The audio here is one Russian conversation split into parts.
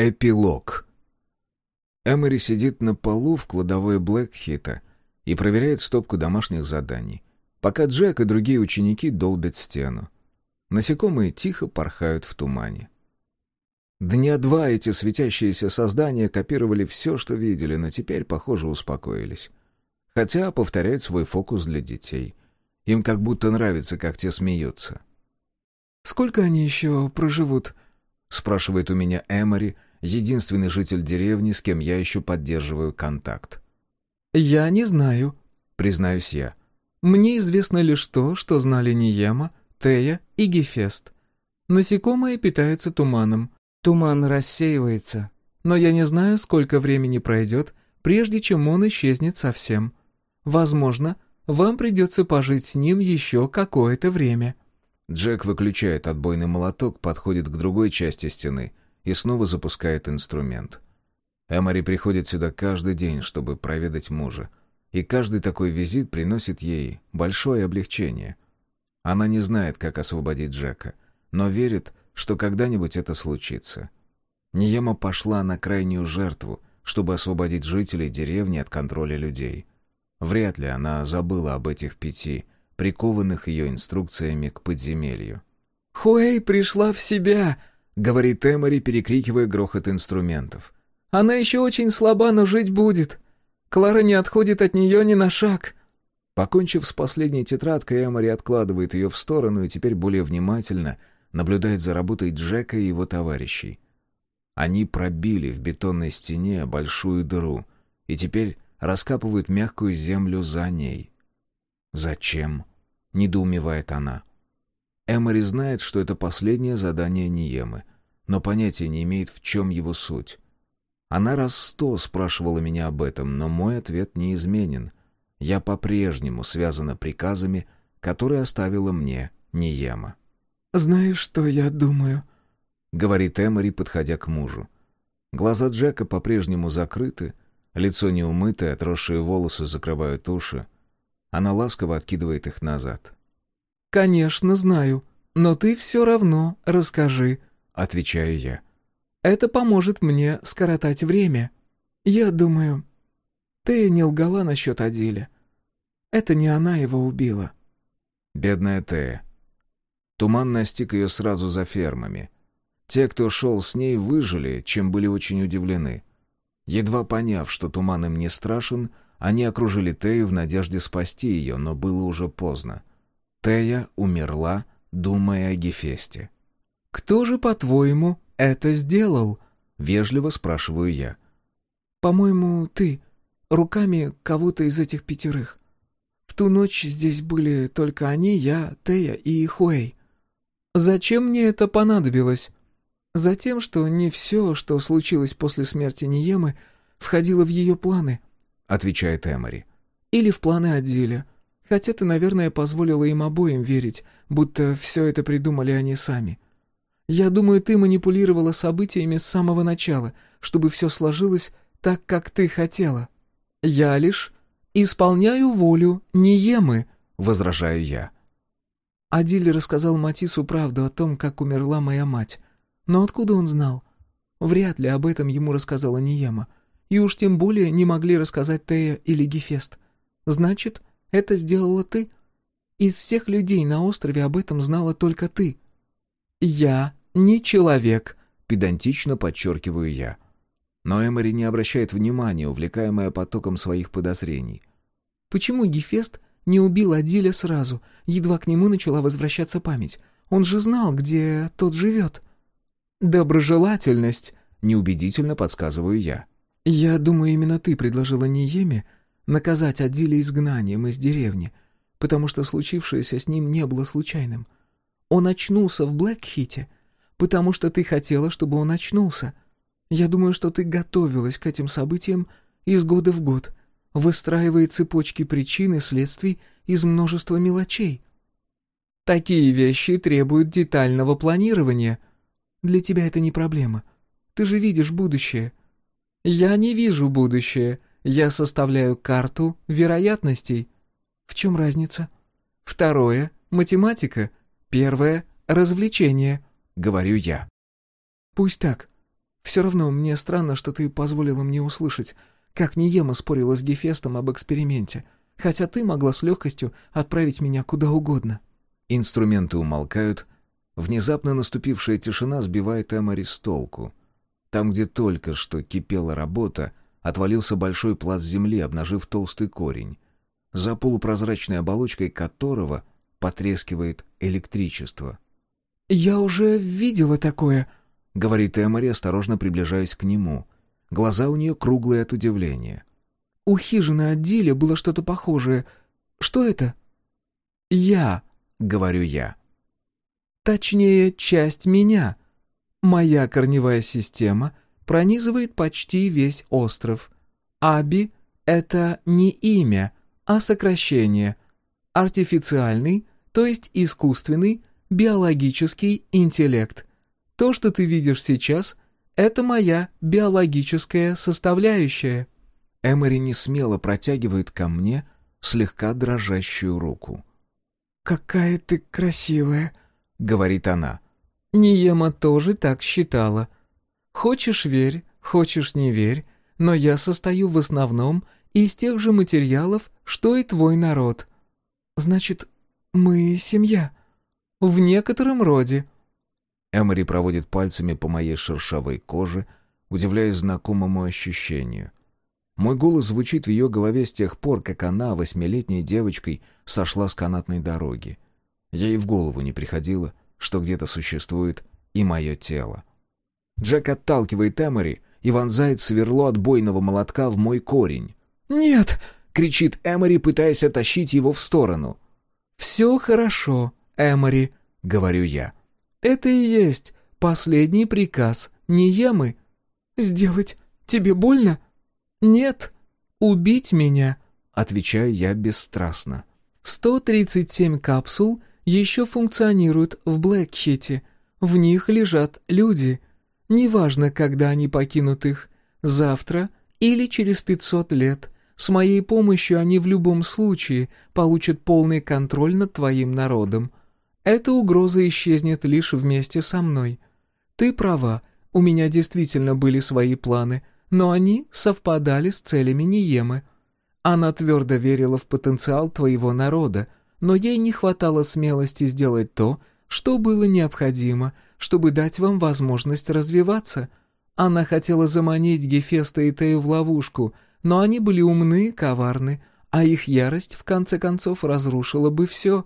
Эпилог. Эмори сидит на полу в кладовой Блэкхита и проверяет стопку домашних заданий, пока Джек и другие ученики долбят стену. Насекомые тихо порхают в тумане. Дня два эти светящиеся создания копировали все, что видели, но теперь, похоже, успокоились. Хотя повторяют свой фокус для детей. Им как будто нравится, как те смеются. «Сколько они еще проживут?» — спрашивает у меня Эмори, единственный житель деревни, с кем я еще поддерживаю контакт. «Я не знаю», — признаюсь я. «Мне известно лишь то, что знали Ниема, Тея и Гефест. Насекомые питаются туманом. Туман рассеивается. Но я не знаю, сколько времени пройдет, прежде чем он исчезнет совсем. Возможно, вам придется пожить с ним еще какое-то время». Джек выключает отбойный молоток, подходит к другой части стены и снова запускает инструмент. Эмори приходит сюда каждый день, чтобы проведать мужа, и каждый такой визит приносит ей большое облегчение. Она не знает, как освободить Джека, но верит, что когда-нибудь это случится. Ниема пошла на крайнюю жертву, чтобы освободить жителей деревни от контроля людей. Вряд ли она забыла об этих пяти, прикованных ее инструкциями к подземелью. «Хуэй пришла в себя!» Говорит Эмори, перекрикивая грохот инструментов. «Она еще очень слаба, но жить будет. Клара не отходит от нее ни на шаг». Покончив с последней тетрадкой, Эмори откладывает ее в сторону и теперь более внимательно наблюдает за работой Джека и его товарищей. Они пробили в бетонной стене большую дыру и теперь раскапывают мягкую землю за ней. «Зачем?» — недоумевает она. Эмори знает, что это последнее задание Ниемы, но понятия не имеет, в чем его суть. Она раз сто спрашивала меня об этом, но мой ответ неизменен. Я по-прежнему связана приказами, которые оставила мне Ниема. «Знаешь, что я думаю?» — говорит Эмори, подходя к мужу. Глаза Джека по-прежнему закрыты, лицо неумытое, отросшие волосы закрывают уши. Она ласково откидывает их назад. «Конечно, знаю, но ты все равно расскажи», — отвечаю я. «Это поможет мне скоротать время. Я думаю, ты не лгала насчет Адиля. Это не она его убила». Бедная Тея. Туман настиг ее сразу за фермами. Те, кто шел с ней, выжили, чем были очень удивлены. Едва поняв, что туман им не страшен, они окружили Тею в надежде спасти ее, но было уже поздно. Тея умерла, думая о Гефесте. «Кто же, по-твоему, это сделал?» — вежливо спрашиваю я. «По-моему, ты, руками кого-то из этих пятерых. В ту ночь здесь были только они, я, Тея и Хуэй. Зачем мне это понадобилось? Затем, что не все, что случилось после смерти Ниемы, входило в ее планы», — отвечает Эмори. «Или в планы Адиля». Хотя ты, наверное, позволила им обоим верить, будто все это придумали они сами. Я думаю, ты манипулировала событиями с самого начала, чтобы все сложилось так, как ты хотела. Я лишь исполняю волю Ниемы, — возражаю я. Адиль рассказал Матису правду о том, как умерла моя мать. Но откуда он знал? Вряд ли об этом ему рассказала Ниема. И уж тем более не могли рассказать Тея или Гефест. Значит, это сделала ты. Из всех людей на острове об этом знала только ты. Я не человек, педантично подчеркиваю я. Но Эмори не обращает внимания, увлекаемая потоком своих подозрений. Почему Гефест не убил Адиля сразу, едва к нему начала возвращаться память? Он же знал, где тот живет. Доброжелательность, неубедительно подсказываю я. Я думаю, именно ты предложила Ниеме наказать Адиля изгнанием из деревни, потому что случившееся с ним не было случайным. Он очнулся в Блэкхите, потому что ты хотела, чтобы он очнулся. Я думаю, что ты готовилась к этим событиям из года в год, выстраивая цепочки причин и следствий из множества мелочей. Такие вещи требуют детального планирования. Для тебя это не проблема. Ты же видишь будущее. Я не вижу будущее, я составляю карту вероятностей. В чем разница? Второе — математика. Первое — развлечение, — говорю я. Пусть так. Все равно мне странно, что ты позволила мне услышать, как Ниема спорила с Гефестом об эксперименте, хотя ты могла с легкостью отправить меня куда угодно». Инструменты умолкают. Внезапно наступившая тишина сбивает Эмори с толку. Там, где только что кипела работа, отвалился большой пласт земли, обнажив толстый корень, за полупрозрачной оболочкой которого потрескивает электричество. «Я уже видела такое», — говорит Эмори, осторожно приближаясь к нему. Глаза у нее круглые от удивления. «У хижины отделе было что-то похожее. Что это?» «Я», — говорю я. «Точнее, часть меня. Моя корневая система пронизывает почти весь остров. Аби — это не имя, а сокращение. Артифициальный, то есть искусственный, биологический интеллект. То, что ты видишь сейчас, это моя биологическая составляющая». Эмори не смело протягивает ко мне слегка дрожащую руку. «Какая ты красивая», — говорит она. «Ниема тоже так считала. Хочешь — верь, хочешь — не верь, но я состою в основном из тех же материалов, что и твой народ. Значит, мы семья?» «В некотором роде». Эмори проводит пальцами по моей шершавой коже, удивляясь знакомому ощущению. Мой голос звучит в ее голове с тех пор, как она, восьмилетней девочкой, сошла с канатной дороги. Ей в голову не приходило, что где-то существует и мое тело. Джек отталкивает Эмори и вонзает сверло отбойного молотка в мой корень. «Нет!» — кричит Эмори, пытаясь оттащить его в сторону. «Все хорошо, Эмори», — говорю я. «Это и есть последний приказ Ниемы. Сделать тебе больно?» «Нет, убить меня», — отвечаю я бесстрастно. «137 капсул еще функционируют в Блэкхите. В них лежат люди. Неважно, когда они покинут их, завтра или через 500 лет. С моей помощью они в любом случае получат полный контроль над твоим народом. Эта угроза исчезнет лишь вместе со мной. Ты права, у меня действительно были свои планы — но они совпадали с целями Ниемы. Она твердо верила в потенциал твоего народа, но ей не хватало смелости сделать то, что было необходимо, чтобы дать вам возможность развиваться. Она хотела заманить Гефеста и Тею в ловушку, но они были умны и коварны, а их ярость, в конце концов, разрушила бы все.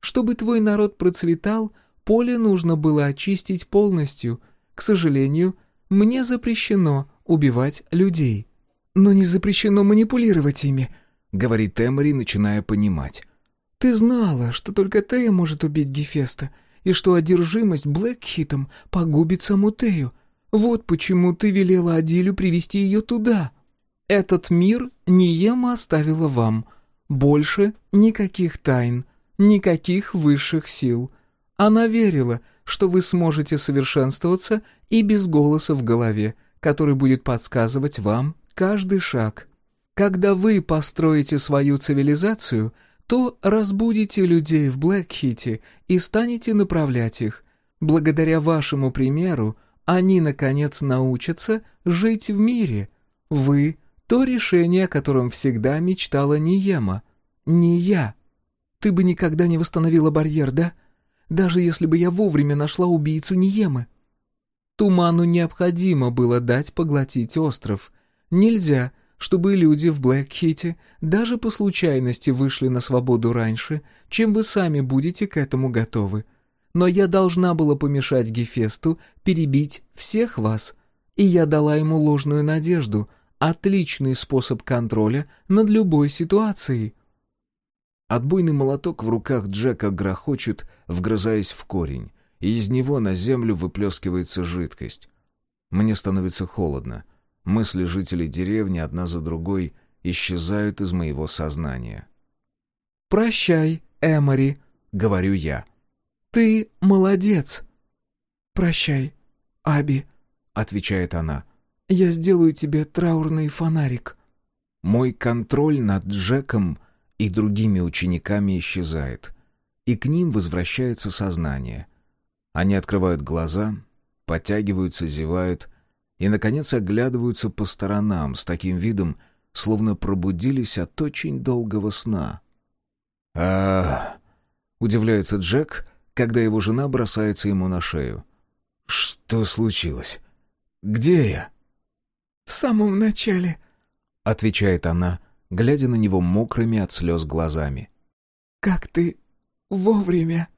Чтобы твой народ процветал, поле нужно было очистить полностью. К сожалению, мне запрещено убивать людей. Но не запрещено манипулировать ими, говорит Эмори, начиная понимать. Ты знала, что только Тея может убить Гефеста, и что одержимость Блэкхитом погубит саму Тею. Вот почему ты велела Адилю привести ее туда. Этот мир Ниема оставила вам. Больше никаких тайн, никаких высших сил. Она верила, что вы сможете совершенствоваться и без голоса в голове, который будет подсказывать вам каждый шаг. Когда вы построите свою цивилизацию, то разбудите людей в Блэкхите и станете направлять их. Благодаря вашему примеру они, наконец, научатся жить в мире. Вы — то решение, о котором всегда мечтала Ниема. Не я. Ты бы никогда не восстановила барьер, да? Даже если бы я вовремя нашла убийцу Ниемы. Туману необходимо было дать поглотить остров. Нельзя, чтобы люди в Блэкхите даже по случайности вышли на свободу раньше, чем вы сами будете к этому готовы. Но я должна была помешать Гефесту перебить всех вас, и я дала ему ложную надежду, отличный способ контроля над любой ситуацией. Отбойный молоток в руках Джека грохочет, вгрызаясь в корень и из него на землю выплескивается жидкость. Мне становится холодно. Мысли жителей деревни одна за другой исчезают из моего сознания. «Прощай, Эмори», — говорю я. «Ты молодец». «Прощай, Аби», — отвечает она. «Я сделаю тебе траурный фонарик». Мой контроль над Джеком и другими учениками исчезает, и к ним возвращается сознание. Они открывают глаза, подтягиваются, зевают и, наконец, оглядываются по сторонам с таким видом, словно пробудились от очень долгого сна. а удивляется Джек, когда его жена бросается ему на шею. «Что случилось? Где я?» «В самом начале», — отвечает она, глядя на него мокрыми от слез глазами. «Как ты вовремя!»